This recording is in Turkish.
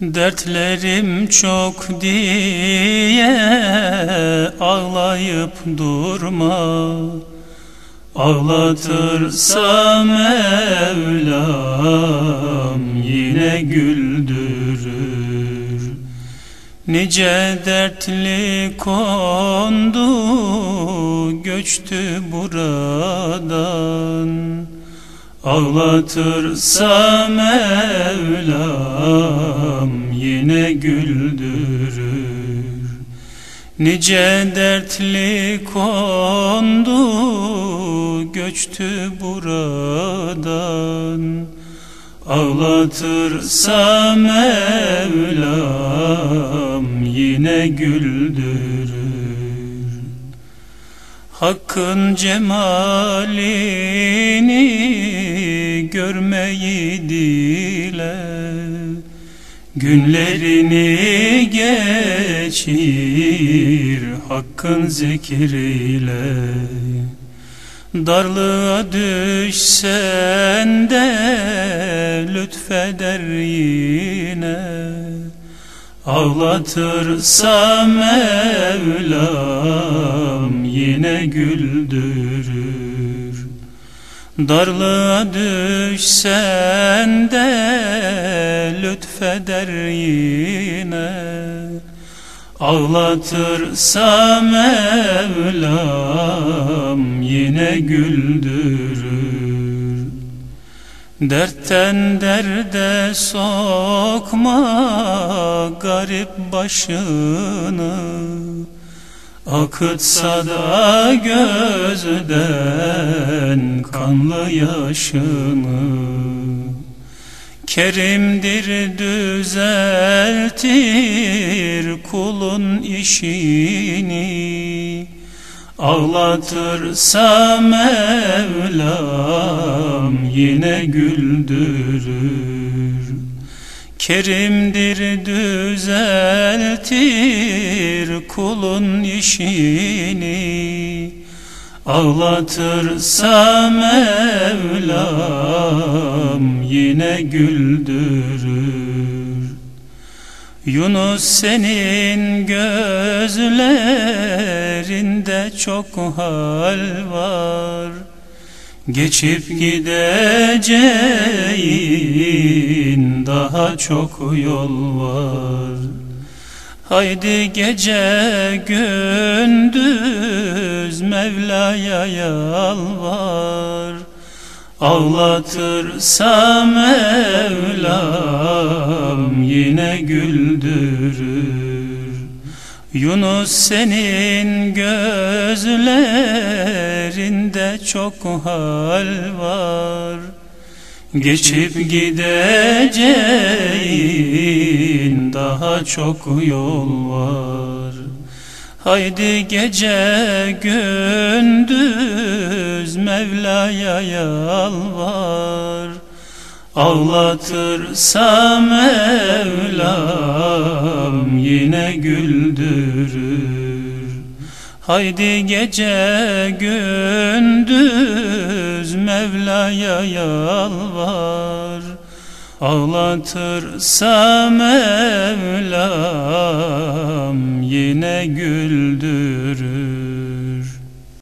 Dertlerim çok diye ağlayıp durma. Ağlatırsa Mevlam yine güldürür. Nice dertli kondu göçtü buradan Ağlatırsa Mevlam yine güldürür. Nice dertli kondu göçtü buradan. Ağlatırsa Mevlam yine güldürür Hakkın cemalini görmeyi dile. Günlerini geçir Hakkın zikriyle. Darlığa düşsen de lütfeder yine. Ağlatırsa Mevlam yine güldürür. Darlığa düşsen de lütfeder yine. Ağlatırsa Mevlam yine güldürür. Dertten derde sokma garip başını Akıtsa da gözden kanlı yaşını Kerimdir düzeltir kulun işini. Ağlatırsa Mevlam yine güldürür Kerimdir düzeltir kulun işini. Ağlatırsa Mevlam yine güldürür. Yunus senin gözlerinde çok hal var. Geçip gideceğin daha çok yol var. Haydi gece gündüz Mevla'ya yalvar. Ağlatırsa Mevlam yine güldürür. Yunus senin gözlerinde çok hal var Geçip gideceğin daha çok yol var. Haydi gece gündüz Mevla'ya yalvar. Ağlatırsa Mevlam yine güldürür. Haydi gece gündüz Mevla'ya yalvar Ağlatırsa Mevlam yine güldürür